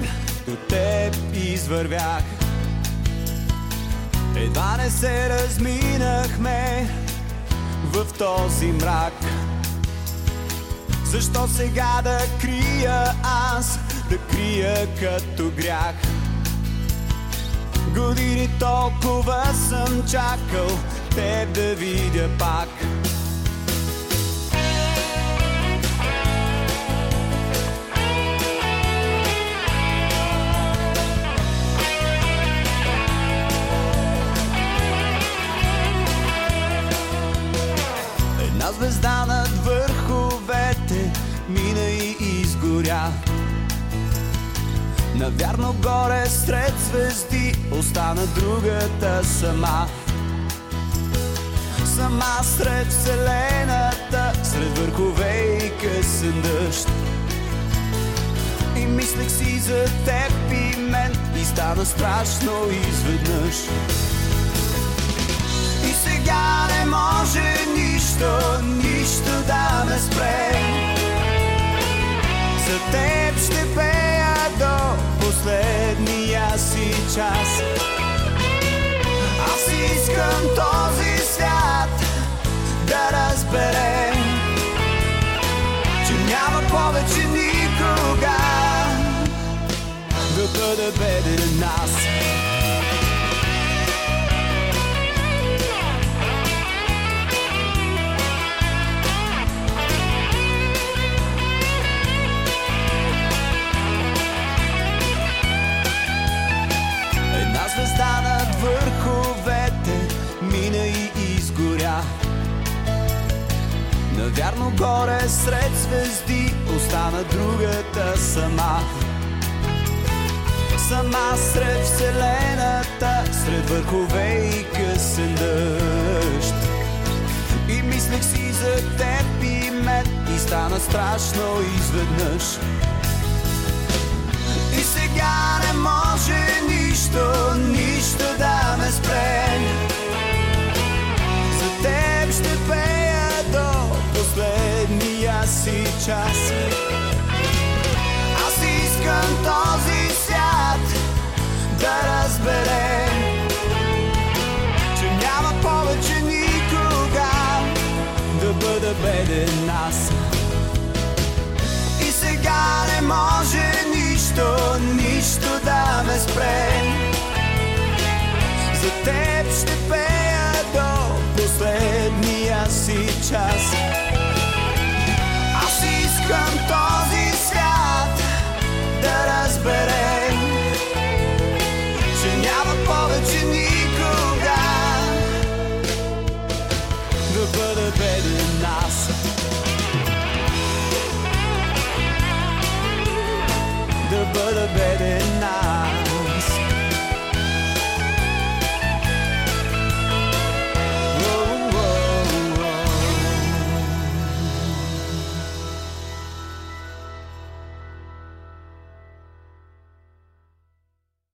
теб, до теб извървях. Едва не се разминахме в този мрак. Защо сега да крия аз, да крия като грях? Години толкова съм чакал теб да видя пак. Звезда над върховете мина и изгоря. Навярно горе сред звезди остана другата сама. Сама сред вселената, сред върхове и късен дъжд. И мислех си за теб и мен и стана страшно изведнъж. И сега не може нищо, час. Аз искам този свят да разбере, че няма повече никога да бъде беден нас. Навярно горе сред звезди остана другата сама. Сама сред вселената, сред върхове и късен дъжд. И мислех си за теб и мен и стана страшно изведнъж. И сега не може час. Аз искам този свят да разбере, че няма повече никога да бъда беден аз. И сега не може нищо, нищо да ме спре. За теб ще пе